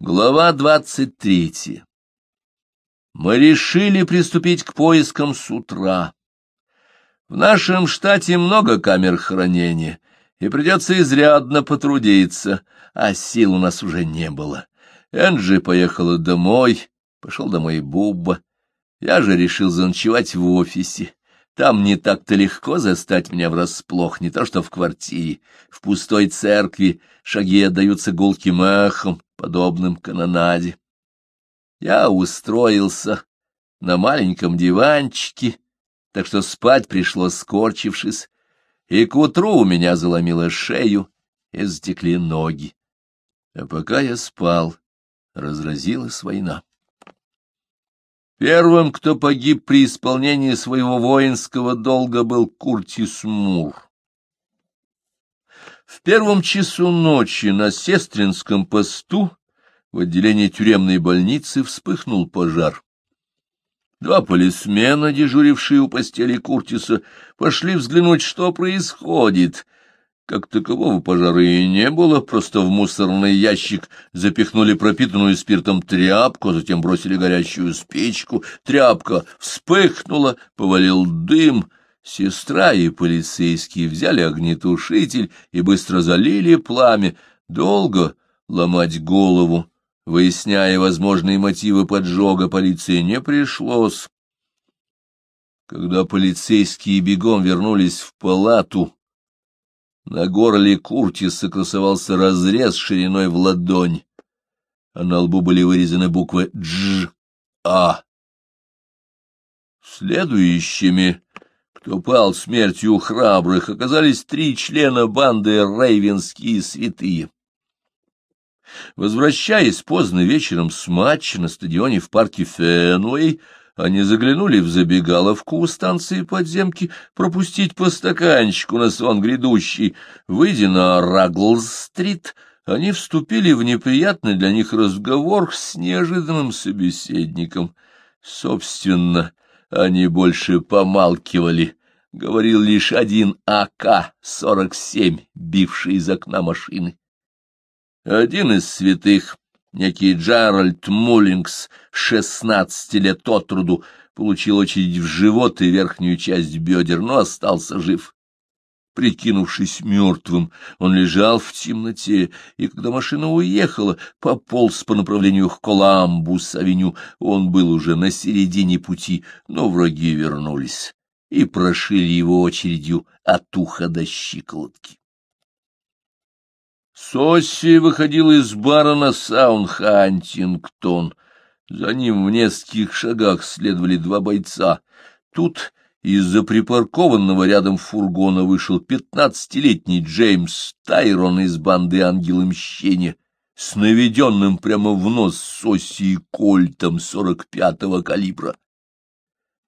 Глава двадцать третья. Мы решили приступить к поискам с утра. В нашем штате много камер хранения, и придется изрядно потрудиться, а сил у нас уже не было. Энджи поехала домой, пошел домой Бубба. Я же решил заночевать в офисе. Там не так-то легко застать меня врасплох, не то что в квартире. В пустой церкви шаги отдаются гулким эхом, подобным канонаде. Я устроился на маленьком диванчике, так что спать пришлось скорчившись, и к утру у меня заломило шею и затекли ноги. А пока я спал, разразилась война. Первым, кто погиб при исполнении своего воинского долга, был Куртис Мур. В первом часу ночи на Сестринском посту в отделении тюремной больницы вспыхнул пожар. Два полисмена, дежурившие у постели Куртиса, пошли взглянуть, что происходит — как такового пожара и не было, просто в мусорный ящик запихнули пропитанную спиртом тряпку, затем бросили горящую спичку, тряпка вспыхнула, повалил дым, сестра и полицейские взяли огнетушитель и быстро залили пламя, долго ломать голову, выясняя возможные мотивы поджога, полиции не пришлось. Когда полицейские бегом вернулись в палату, на горле Куртиса красовался разрез шириной в ладонь, а на лбу были вырезаны буквы «Дж», «А». Следующими, кто пал смертью храбрых, оказались три члена банды «Рейвенские святые». Возвращаясь поздно вечером с матча на стадионе в парке Фенуэй, они заглянули в забегаловку у станции подземки пропустить по стаканчику на сон грядущий. Выйдя на Рагглз-стрит, они вступили в неприятный для них разговор с неожиданным собеседником. Собственно, они больше помалкивали. Говорил лишь один АК-47, бивший из окна машины. Один из святых Некий Джеральд Муллингс, шестнадцати лет от труду, получил очередь в живот и верхнюю часть бедер, но остался жив. Прикинувшись мертвым, он лежал в темноте, и когда машина уехала, пополз по направлению к Коламбус-авеню. Он был уже на середине пути, но враги вернулись и прошили его очередью от уха до щиколотки. Сосси выходил из бара на Саунхантингтон. За ним в нескольких шагах следовали два бойца. Тут из-за припаркованного рядом фургона вышел пятнадцатилетний Джеймс Тайрон из банды «Ангелы мщения» с наведенным прямо в нос Сосси и кольтом сорок пятого калибра.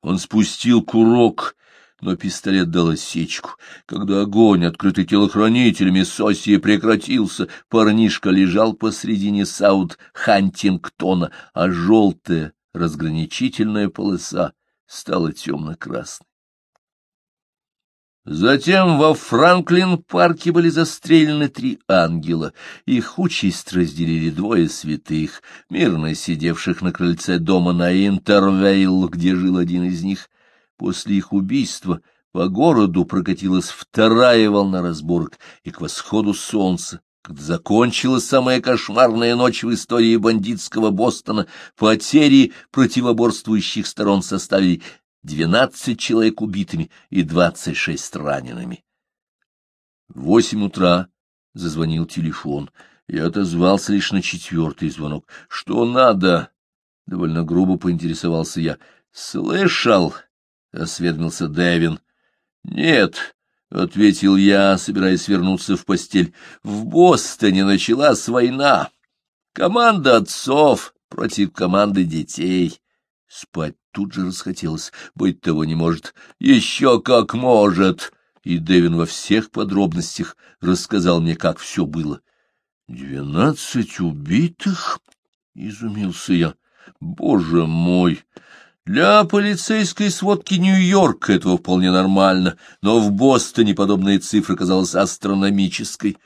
Он спустил курок но пистолет дал осечку. Когда огонь, открытый телохранителями Соси, прекратился, парнишка лежал посредине Саут-Хантингтона, а желтая разграничительная полоса стала темно-красной. Затем во Франклин-парке были застрелены три ангела. Их участь разделили двое святых, мирно сидевших на крыльце дома на Интервейл, где жил один из них — После их убийства по городу прокатилась вторая волна разборок, и к восходу солнца, когда закончилась самая кошмарная ночь в истории бандитского Бостона, потери противоборствующих сторон составили двенадцать человек убитыми и двадцать шесть ранеными. В восемь утра зазвонил телефон. Я отозвался лишь на четвертый звонок. — Что надо? — довольно грубо поинтересовался я. — Слышал? — осведомился Дэвин. — Нет, — ответил я, собираясь вернуться в постель. — В Бостоне началась война. Команда отцов против команды детей. Спать тут же расхотелось. Быть того не может. Еще как может. И Дэвин во всех подробностях рассказал мне, как все было. — Двенадцать убитых? — изумился я. — Боже мой! Для полицейской сводки Нью-Йорка этого вполне нормально, но в Бостоне подобная цифра казалась астрономической.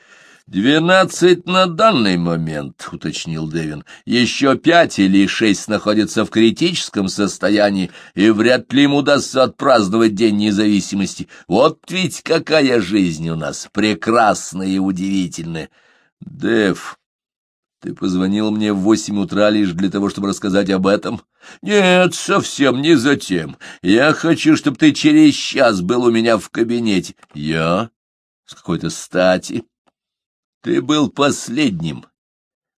«Двенадцать на данный момент», — уточнил Дэвин. «Еще пять или шесть находятся в критическом состоянии, и вряд ли им удастся отпраздновать День независимости. Вот ведь какая жизнь у нас, прекрасная и удивительная!» «Дэв, ты позвонил мне в восемь утра лишь для того, чтобы рассказать об этом?» «Нет, совсем не затем. Я хочу, чтобы ты через час был у меня в кабинете». «Я? С какой-то стати?» Ты был последним,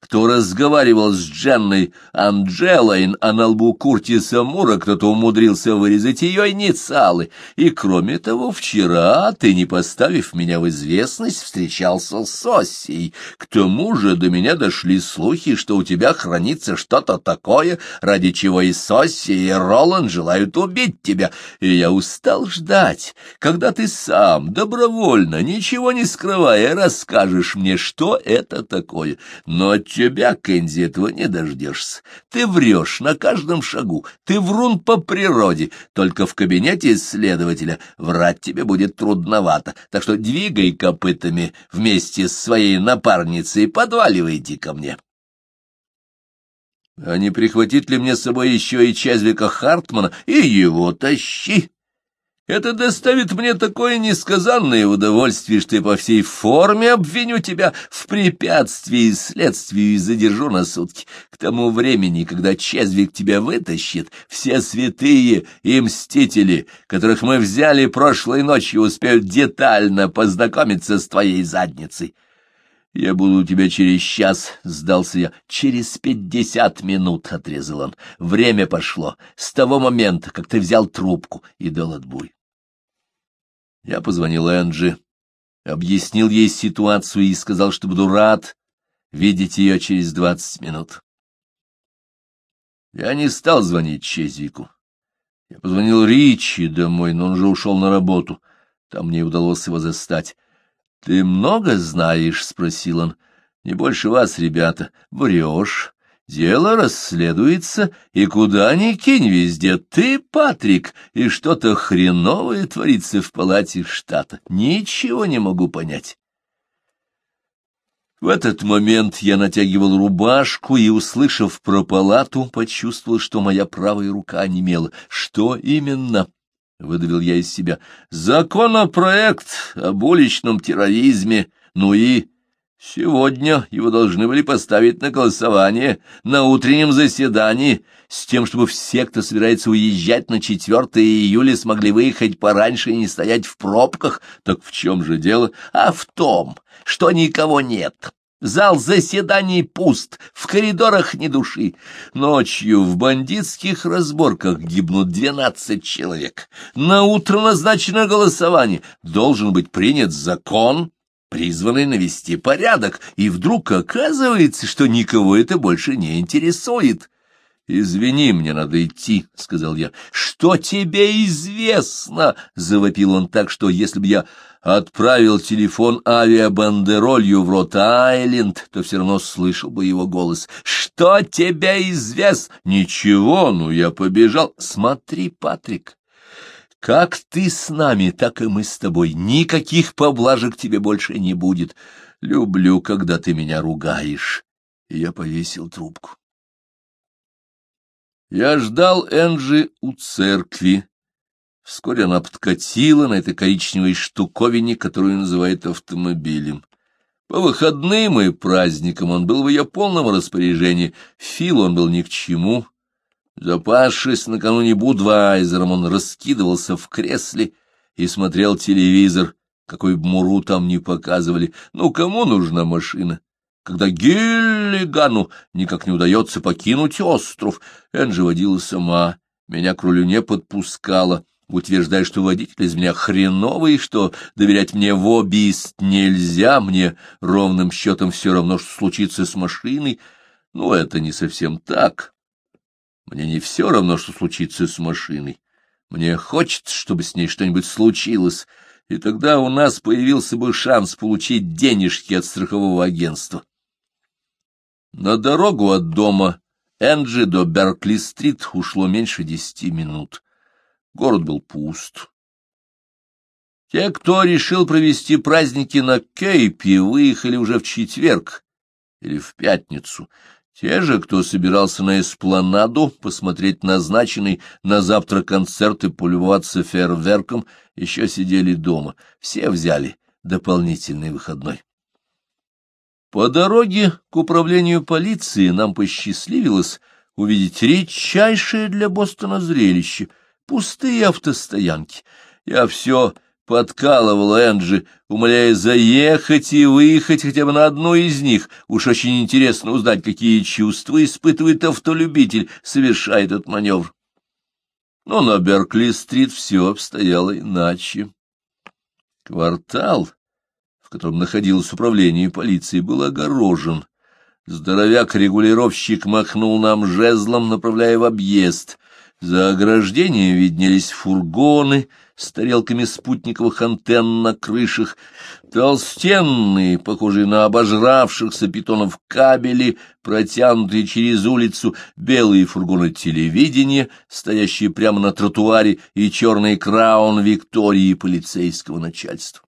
кто разговаривал с Дженной Анджелайн, а на лбу Куртиса Мура кто-то умудрился вырезать ее инициалы. И, кроме того, вчера ты, не поставив меня в известность, встречался с Оссией. К тому же до меня дошли слухи, что у тебя хранится что-то такое, ради чего и Сосси, и Роланд желают убить тебя. И я устал ждать, когда ты сам, добровольно, ничего не скрывая, расскажешь мне, что это такое. Но тебя, Кэнди, этого не дождешься. Ты врешь на каждом шагу, ты врун по природе, только в кабинете исследователя врать тебе будет трудновато, так что двигай копытами вместе с своей напарницей и подваливайте ко мне. А не прихватить ли мне с собой еще и Чезвика Хартмана? И его тащи! Это доставит мне такое несказанное удовольствие, что я по всей форме обвиню тебя в препятствии следствию и задержу на сутки. К тому времени, когда Чезвик тебя вытащит, все святые и мстители, которых мы взяли прошлой ночью, успеют детально познакомиться с твоей задницей. «Я буду у тебя через час», — сдался я. «Через пятьдесят минут», — отрезал он. «Время пошло с того момента, как ты взял трубку и дал отбой». Я позвонил Энджи, объяснил ей ситуацию и сказал, что буду рад видеть ее через двадцать минут. Я не стал звонить Чезвику. Я позвонил Ричи домой, но он уже ушел на работу. Там мне удалось его застать. — Ты много знаешь? — спросил он. — Не больше вас, ребята. Врешь. Дело расследуется, и куда ни кинь везде ты, Патрик, и что-то хреновое творится в палате штата. Ничего не могу понять. В этот момент я натягивал рубашку и, услышав про палату, почувствовал, что моя правая рука онемела. Что именно? — выдавил я из себя. — Законопроект об уличном терроризме, ну и Сегодня его должны были поставить на голосование на утреннем заседании, с тем, чтобы все, кто собирается уезжать на 4 июля, смогли выехать пораньше и не стоять в пробках. Так в чем же дело? А в том, что никого нет. Зал заседаний пуст, в коридорах ни души. Ночью в бандитских разборках гибнут двенадцать человек. На утро назначено голосование. Должен быть принят закон, призванный навести порядок, и вдруг оказывается, что никого это больше не интересует. «Извини, мне надо идти», — сказал я. «Что тебе известно?» — завопил он так, что если бы я отправил телефон авиабандеролью в Рот-Айленд, то все равно слышал бы его голос. «Что тебе известно?» «Ничего, ну я побежал. Смотри, Патрик, как ты с нами, так и мы с тобой. Никаких поблажек тебе больше не будет. Люблю, когда ты меня ругаешь. И я повесил трубку. Я ждал Энджи у церкви. Вскоре она подкатила на этой коричневой штуковине, которую называют автомобилем. По выходным и праздникам он был в ее полном распоряжении. Фил он был ни к чему, Запавшись накануне Будвайзером, он раскидывался в кресле и смотрел телевизор, какой бы муру там не показывали. Ну, кому нужна машина? Когда Гиллигану никак не удается покинуть остров, Энджи водила сама, меня к рулю не подпускала, утверждая, что водитель из меня хреновый, что доверять мне в обист нельзя, мне ровным счетом все равно, что случится с машиной. Ну, это не совсем так. Мне не все равно, что случится с машиной. Мне хочется, чтобы с ней что-нибудь случилось, и тогда у нас появился бы шанс получить денежки от страхового агентства. На дорогу от дома Энджи до Беркли-стрит ушло меньше десяти минут. Город был пуст. Те, кто решил провести праздники на Кейпе, выехали уже в четверг или в пятницу. Те же, кто собирался на эспланаду посмотреть назначенный на завтра концерт и полюбоваться фейерверком, еще сидели дома. Все взяли дополнительный выходной. По дороге к управлению полиции нам посчастливилось увидеть редчайшее для Бостона зрелище — пустые автостоянки. Я все подкалывал Энджи, умоляя заехать и выехать хотя бы на одну из них. Уж очень интересно узнать, какие чувства испытывает автолюбитель, совершая этот маневр. Но на Беркли-стрит все обстояло иначе. Квартал, в котором находилось управление полиции, был огорожен. Здоровяк-регулировщик махнул нам жезлом, направляя в объезд. За ограждением виднелись фургоны с тарелками спутниковых антенн на крышах, толстенные, похожие на обожравшихся питонов кабели, протянутые через улицу, белые фургоны телевидения, стоящие прямо на тротуаре, и черный краун Виктории полицейского начальства.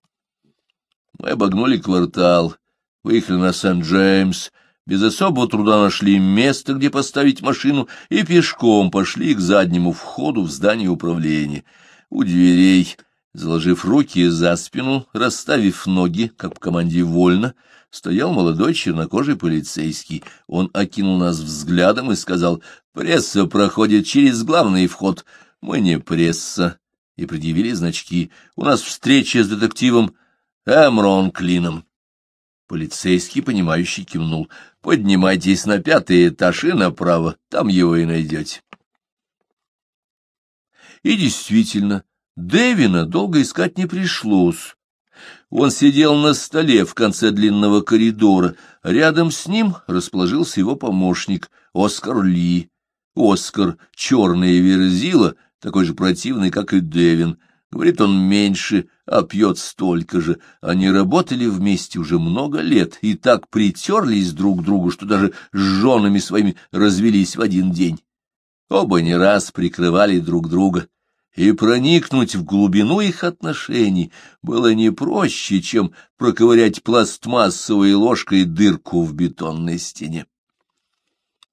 Мы обогнули квартал, выехали на Сент-Джеймс, без особого труда нашли место, где поставить машину, и пешком пошли к заднему входу в здание управления. У дверей, заложив руки за спину, расставив ноги, как в команде «Вольно», стоял молодой чернокожий полицейский. Он окинул нас взглядом и сказал, «Пресса проходит через главный вход. Мы не пресса». И предъявили значки. «У нас встреча с детективом Эмрон Клином». Полицейский, понимающий, кивнул. «Поднимайтесь на пятый этаж и направо, там его и найдете». И действительно, Дэвина долго искать не пришлось. Он сидел на столе в конце длинного коридора. Рядом с ним расположился его помощник Оскар Ли. Оскар, черный верзила, такой же противный, как и Дэвин. Говорит он меньше, а пьет столько же. Они работали вместе уже много лет и так притерлись друг к другу, что даже с женами своими развелись в один день. Оба не раз прикрывали друг друга, и проникнуть в глубину их отношений было не проще, чем проковырять пластмассовой ложкой дырку в бетонной стене.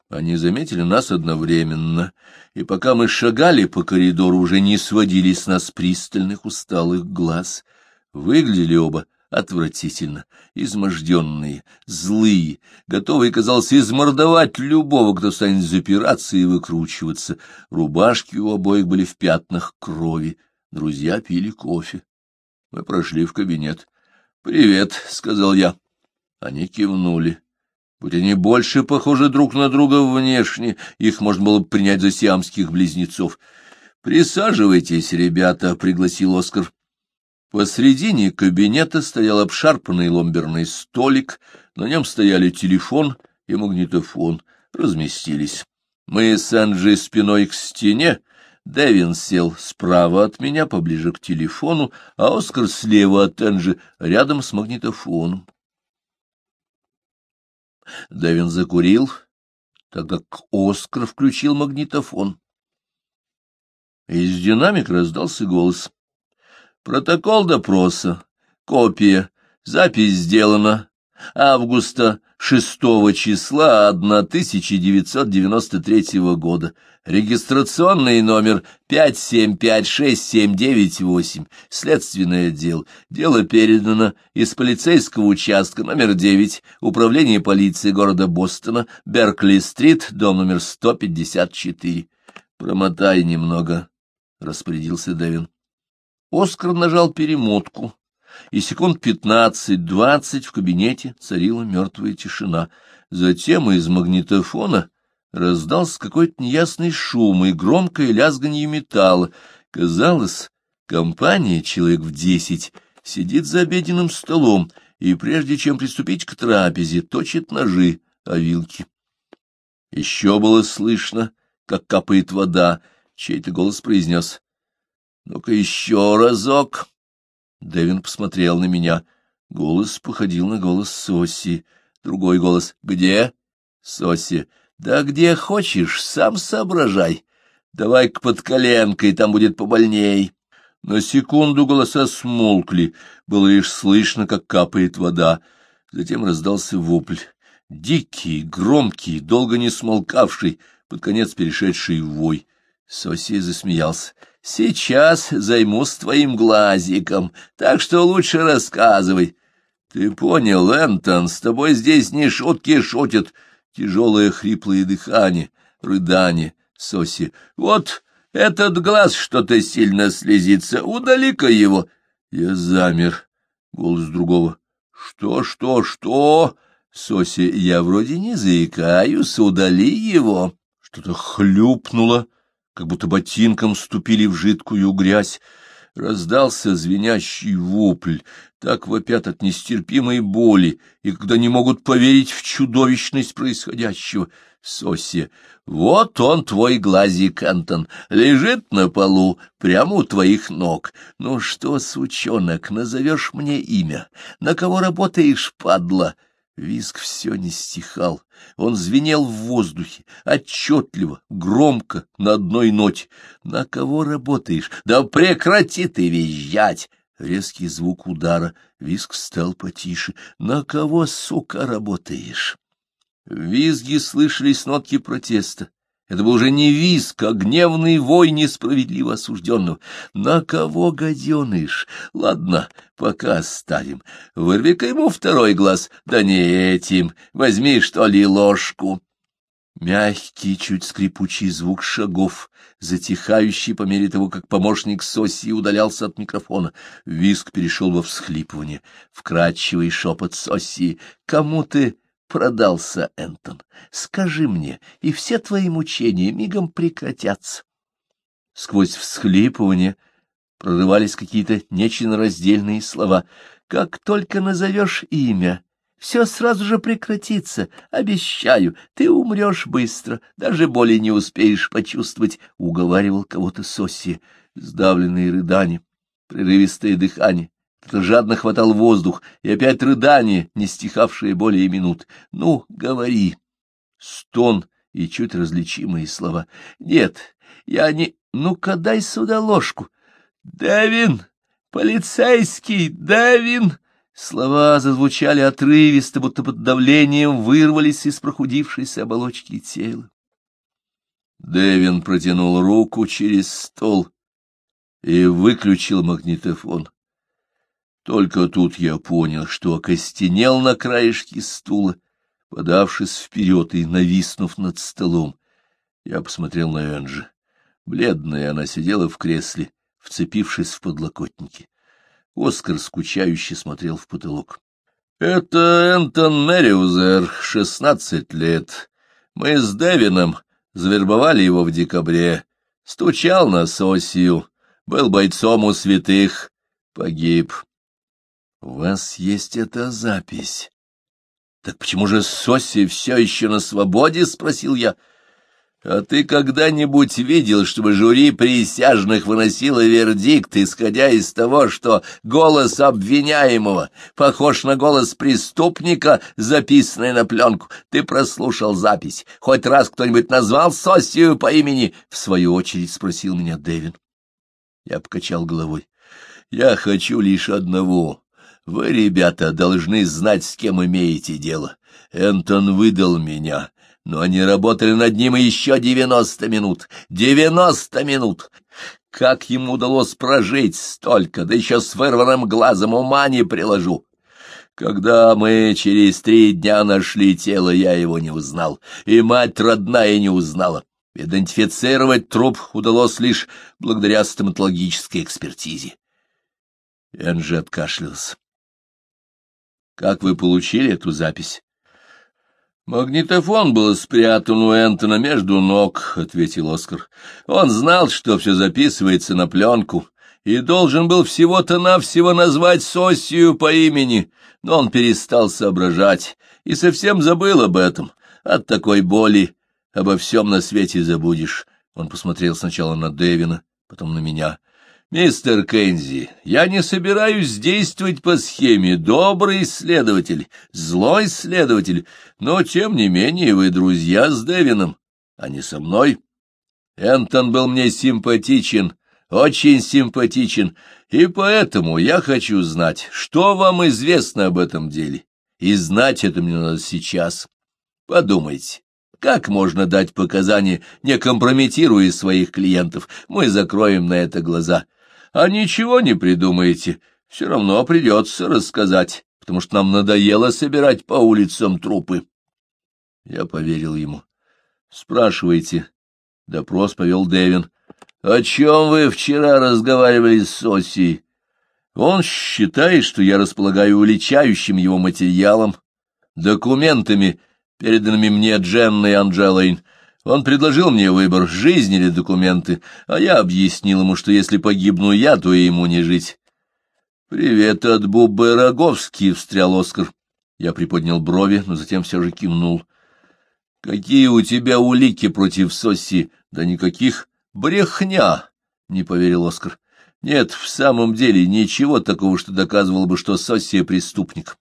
Они заметили нас одновременно, и пока мы шагали по коридору, уже не сводили с нас пристальных усталых глаз. Выглядели оба отвратительно, изможденные, злые, готовые, казалось, измордовать любого, кто станет запираться и выкручиваться. Рубашки у обоих были в пятнах крови, друзья пили кофе. Мы прошли в кабинет. «Привет», — сказал я. Они кивнули. Будь они больше похожи друг на друга внешне, их можно было бы принять за сиамских близнецов. «Присаживайтесь, ребята», — пригласил Оскар. Посредине кабинета стоял обшарпанный ломберный столик, на нем стояли телефон и магнитофон, разместились. Мы с Анджей спиной к стене, Дэвин сел справа от меня, поближе к телефону, а Оскар слева от Энджи, рядом с магнитофоном. Дэвин закурил, так как Оскар включил магнитофон. Из динамика раздался голос. Протокол допроса. Копия. Запись сделана. Августа 6 числа 1993 года. Регистрационный номер 5756798. Следственный отдел. Дело передано из полицейского участка номер 9, Управление полиции города Бостона, Беркли-стрит, дом номер 154. Промотай немного, — распорядился Дэвин. Оскар нажал перемотку, и секунд пятнадцать-двадцать в кабинете царила мертвая тишина. Затем из магнитофона раздался какой-то неясный шум и громкое лязганье металла. Казалось, компания, человек в десять, сидит за обеденным столом и, прежде чем приступить к трапезе, точит ножи о вилки. Еще было слышно, как капает вода, чей-то голос произнес ну-ка еще разок. Дэвин посмотрел на меня. Голос походил на голос Соси. Другой голос. Где? Соси. Да где хочешь, сам соображай. Давай-ка под коленкой, там будет побольней. На секунду голоса смолкли, было лишь слышно, как капает вода. Затем раздался вопль. Дикий, громкий, долго не смолкавший, под конец перешедший в вой. Соси засмеялся. — Сейчас займусь твоим глазиком, так что лучше рассказывай. — Ты понял, Энтон, с тобой здесь не шутки шутят. Тяжелое хриплое дыхание, рыдание. Соси. — Вот этот глаз что-то сильно слезится. Удали-ка его. Я замер. Голос другого. — Что, что, что? Соси, я вроде не заикаюсь, удали его. Что-то хлюпнуло, как будто ботинком ступили в жидкую грязь. Раздался звенящий вопль, так вопят от нестерпимой боли, и когда не могут поверить в чудовищность происходящего. Соси, вот он, твой глазик, Антон, лежит на полу, прямо у твоих ног. Ну что, сучонок, назовешь мне имя? На кого работаешь, падла? Виск все не стихал. Он звенел в воздухе, отчетливо, громко, на одной ноте. «На кого работаешь? Да прекрати ты визжать!» Резкий звук удара. Виск стал потише. «На кого, сука, работаешь?» В визге слышались нотки протеста. Это был уже не визг, а гневный вой несправедливо осужденного. На кого гаденыш? Ладно, пока оставим. Вырви-ка ему второй глаз. Да не этим. Возьми, что ли, ложку. Мягкий, чуть скрипучий звук шагов, затихающий по мере того, как помощник Соси удалялся от микрофона. Виск перешел во всхлипывание. Вкрадчивый шепот Соси. «Кому ты...» продался, Энтон. Скажи мне, и все твои мучения мигом прекратятся. Сквозь всхлипывание прорывались какие-то нечленораздельные слова. Как только назовешь имя, все сразу же прекратится. Обещаю, ты умрешь быстро, даже боли не успеешь почувствовать, — уговаривал кого-то Соси. Сдавленные рыдания, прерывистое дыхание, жадно хватал воздух, и опять рыдание, не стихавшее более минут. «Ну, говори!» Стон и чуть различимые слова. «Нет, я не... Ну-ка, дай сюда ложку!» «Давин! Полицейский! Давин!» Слова зазвучали отрывисто, будто под давлением вырвались из прохудившейся оболочки тела. Дэвин протянул руку через стол и выключил магнитофон. Только тут я понял, что окостенел на краешке стула, подавшись вперед и нависнув над столом. Я посмотрел на Энджи. Бледная она сидела в кресле, вцепившись в подлокотники. Оскар скучающе смотрел в потолок. — Это Энтон Мэриузер, шестнадцать лет. Мы с Девином завербовали его в декабре. Стучал на сосию, был бойцом у святых, погиб. У вас есть эта запись. Так почему же Соси все еще на свободе? — спросил я. А ты когда-нибудь видел, чтобы жюри присяжных выносило вердикт, исходя из того, что голос обвиняемого похож на голос преступника, записанный на пленку? Ты прослушал запись. Хоть раз кто-нибудь назвал Сосию по имени? — в свою очередь спросил меня Дэвин. Я покачал головой. Я хочу лишь одного вы, ребята, должны знать, с кем имеете дело. Энтон выдал меня, но они работали над ним еще девяносто минут. Девяносто минут! Как ему удалось прожить столько, да еще с вырванным глазом ума не приложу. Когда мы через три дня нашли тело, я его не узнал, и мать родная не узнала. Идентифицировать труп удалось лишь благодаря стоматологической экспертизе. Энджи откашлялся. Как вы получили эту запись? Магнитофон был спрятан у Энтона между ног, — ответил Оскар. Он знал, что все записывается на пленку, и должен был всего-то навсего назвать Сосию по имени, но он перестал соображать и совсем забыл об этом. От такой боли обо всем на свете забудешь. Он посмотрел сначала на Дэвина, потом на меня. «Мистер Кензи, я не собираюсь действовать по схеме добрый следователь, злой следователь, но, тем не менее, вы друзья с Дэвином, а не со мной. Энтон был мне симпатичен, очень симпатичен, и поэтому я хочу знать, что вам известно об этом деле. И знать это мне надо сейчас. Подумайте, как можно дать показания, не компрометируя своих клиентов? Мы закроем на это глаза. А ничего не придумаете, все равно придется рассказать, потому что нам надоело собирать по улицам трупы. Я поверил ему. Спрашивайте. Допрос повел Дэвин. О чем вы вчера разговаривали с Соси? Он считает, что я располагаю уличающим его материалом, документами, переданными мне Дженной и Анджелейн. Он предложил мне выбор, жизнь или документы, а я объяснил ему, что если погибну я, то и ему не жить. — Привет от Бубы Роговский, — встрял Оскар. Я приподнял брови, но затем все же кивнул. — Какие у тебя улики против Соси? Да никаких. Брехня, — не поверил Оскар. — Нет, в самом деле ничего такого, что доказывало бы, что Соси преступник.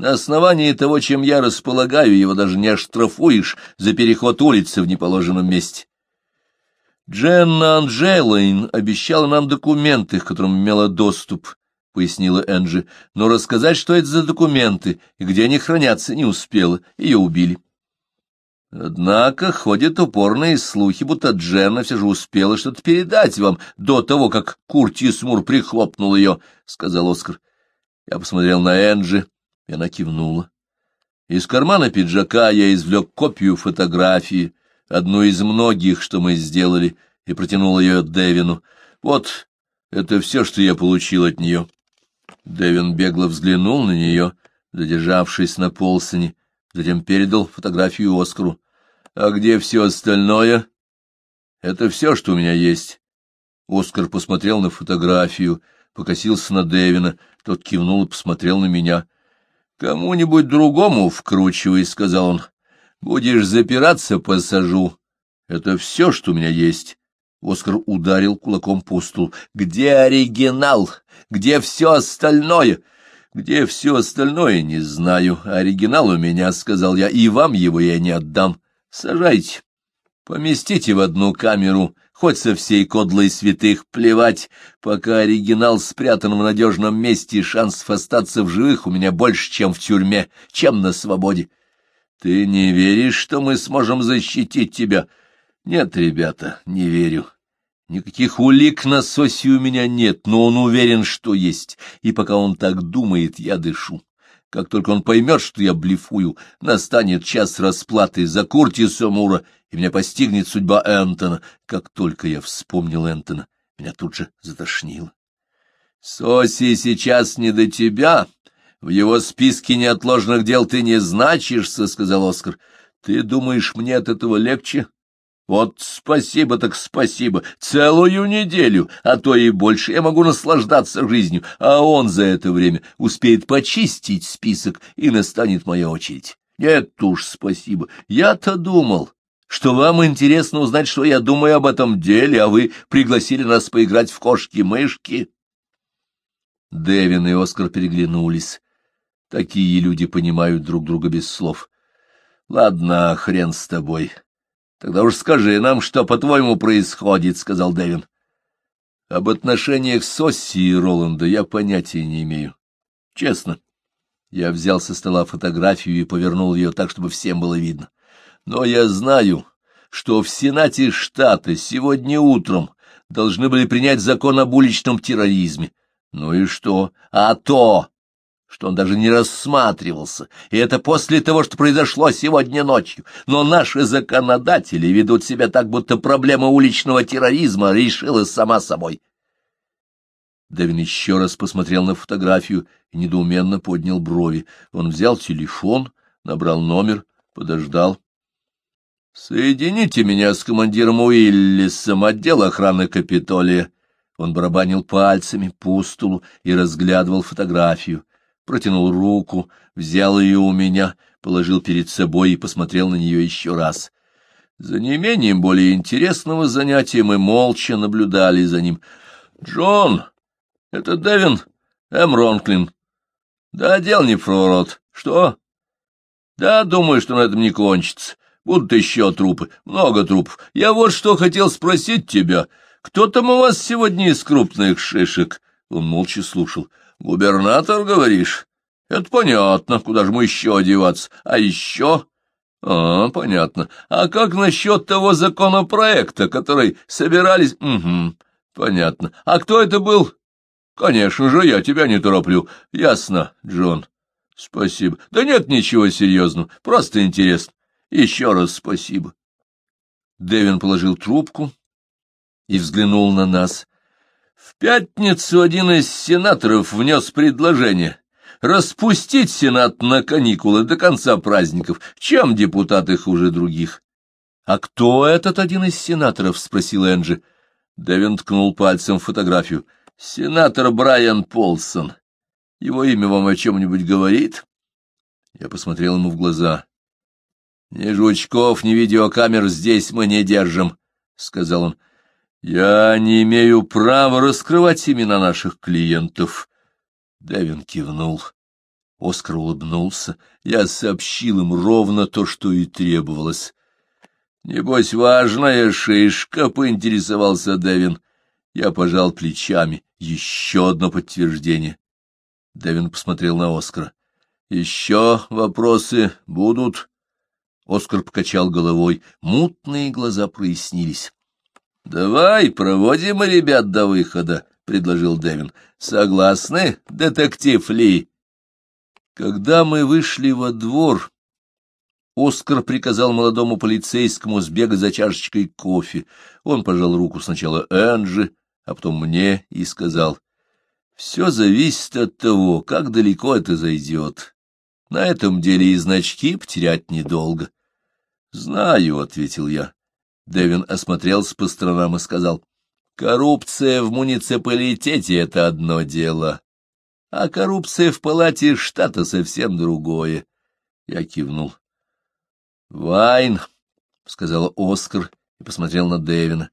На основании того, чем я располагаю, его даже не оштрафуешь за переход улицы в неположенном месте. Дженна Анджелайн обещала нам документы, к которым имела доступ, — пояснила Энджи, — но рассказать, что это за документы и где они хранятся, не успела, ее убили. Однако ходят упорные слухи, будто Дженна все же успела что-то передать вам до того, как Куртис Мур прихлопнул ее, — сказал Оскар. Я посмотрел на Энджи, и она кивнула. Из кармана пиджака я извлек копию фотографии, одну из многих, что мы сделали, и протянул ее Дэвину. Вот, это все, что я получил от нее. Дэвин бегло взглянул на нее, задержавшись на полсоне, затем передал фотографию Оскару. — А где все остальное? — Это все, что у меня есть. Оскар посмотрел на фотографию, покосился на Дэвина, тот кивнул и посмотрел на меня — Кому-нибудь другому вкручивай, — сказал он. Будешь запираться, посажу. Это все, что у меня есть. Оскар ударил кулаком по столу. Где оригинал? Где все остальное? Где все остальное, не знаю. Оригинал у меня, — сказал я, — и вам его я не отдам. Сажайте. Поместите в одну камеру хоть со всей кодлой святых плевать, пока оригинал спрятан в надежном месте, шансов остаться в живых у меня больше, чем в тюрьме, чем на свободе. Ты не веришь, что мы сможем защитить тебя? Нет, ребята, не верю. Никаких улик на Соси у меня нет, но он уверен, что есть, и пока он так думает, я дышу. Как только он поймет, что я блефую, настанет час расплаты за Куртиса Мура, и меня постигнет судьба Энтона. Как только я вспомнил Энтона, меня тут же затошнило. — Соси сейчас не до тебя. В его списке неотложных дел ты не значишься, — сказал Оскар. — Ты думаешь, мне от этого легче? Вот спасибо так спасибо. Целую неделю, а то и больше я могу наслаждаться жизнью, а он за это время успеет почистить список, и настанет моя очередь. Нет уж, спасибо. Я-то думал, что вам интересно узнать, что я думаю об этом деле, а вы пригласили нас поиграть в кошки-мышки. Дэвин и Оскар переглянулись. Такие люди понимают друг друга без слов. Ладно, хрен с тобой. Тогда уж скажи нам, что, по-твоему, происходит, — сказал Дэвин. Об отношениях Сосси и Роланда я понятия не имею. Честно. Я взял со стола фотографию и повернул ее так, чтобы всем было видно. Но я знаю, что в Сенате штата сегодня утром должны были принять закон об уличном терроризме. Ну и что? А то, что он даже не рассматривался, и это после того, что произошло сегодня ночью. Но наши законодатели ведут себя так, будто проблема уличного терроризма решилась сама собой. Давин еще раз посмотрел на фотографию и недоуменно поднял брови. Он взял телефон, набрал номер, подождал. — Соедините меня с командиром Уиллисом отдела охраны Капитолия. Он барабанил пальцами по столу и разглядывал фотографию протянул руку, взял ее у меня, положил перед собой и посмотрел на нее еще раз. За неимением более интересного занятия мы молча наблюдали за ним. — Джон, это Девин М. Ронклин. — Да, дел не проворот. — Что? — Да, думаю, что на этом не кончится. Будут еще трупы, много трупов. Я вот что хотел спросить тебя. Кто там у вас сегодня из крупных шишек? Он молча слушал. Губернатор, говоришь? Это понятно, куда же мы еще одеваться? А еще... А, понятно. А как насчет того законопроекта, который собирались... Угу, понятно. А кто это был? Конечно же, я тебя не тороплю. Ясно, Джон. Спасибо. Да нет ничего серьезного, просто интересно. Еще раз спасибо. Дэвин положил трубку и взглянул на нас. В пятницу один из сенаторов внес предложение распустить Сенат на каникулы до конца праздников. Чем депутаты хуже других? — А кто этот один из сенаторов? — спросил Энджи. Дэвин ткнул пальцем в фотографию. — Сенатор Брайан Полсон. Его имя вам о чем-нибудь говорит? Я посмотрел ему в глаза. — Ни жучков, ни видеокамер здесь мы не держим, — сказал он. — Я не имею права раскрывать имена наших клиентов. Дэвин кивнул. Оскар улыбнулся. Я сообщил им ровно то, что и требовалось. — Небось, важная шишка, — поинтересовался Дэвин. Я пожал плечами. Еще одно подтверждение. Дэвин посмотрел на Оскара. — Еще вопросы будут? Оскар покачал головой. Мутные глаза прояснились. — Давай проводим ребят до выхода, — предложил Дэвин. — Согласны, детектив Ли? Когда мы вышли во двор, Оскар приказал молодому полицейскому сбегать за чашечкой кофе. Он пожал руку сначала Энджи, а потом мне и сказал, «Все зависит от того, как далеко это зайдет. На этом деле и значки потерять недолго». «Знаю», — ответил я. Дэвин осмотрелся по сторонам и сказал, «Коррупция в муниципалитете — это одно дело, а коррупция в палате штата совсем другое». Я кивнул. «Вайн», — сказал Оскар и посмотрел на Дэвина.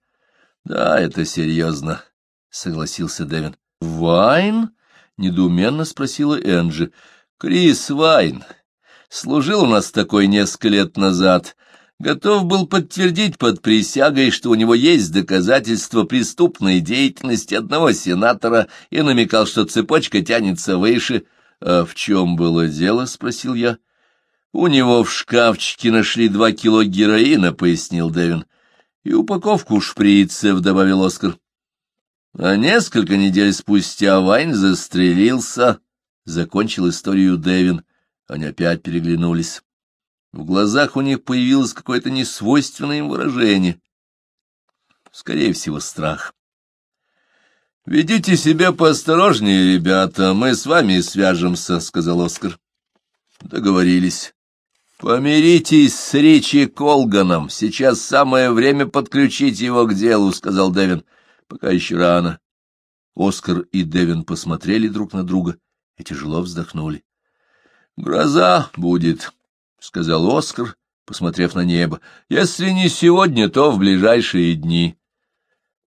«Да, это серьезно», — согласился Дэвин. «Вайн?» — недоуменно спросила Энджи. «Крис Вайн. Служил у нас такой несколько лет назад. Готов был подтвердить под присягой, что у него есть доказательства преступной деятельности одного сенатора, и намекал, что цепочка тянется выше». «А в чем было дело?» — спросил я. У него в шкафчике нашли два кило героина, — пояснил Дэвин. И упаковку шприцев, — добавил Оскар. А несколько недель спустя Вайн застрелился, — закончил историю Дэвин. Они опять переглянулись. В глазах у них появилось какое-то несвойственное им выражение. Скорее всего, страх. «Ведите себя поосторожнее, ребята, мы с вами свяжемся», — сказал Оскар. Договорились. «Помиритесь с Ричи Колганом. Сейчас самое время подключить его к делу», — сказал Дэвин. «Пока еще рано». Оскар и Дэвин посмотрели друг на друга и тяжело вздохнули. «Гроза будет», — сказал Оскар, посмотрев на небо. «Если не сегодня, то в ближайшие дни».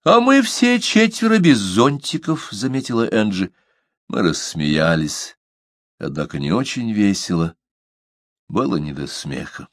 «А мы все четверо без зонтиков», — заметила Энджи. Мы рассмеялись, однако не очень весело было не до смеха.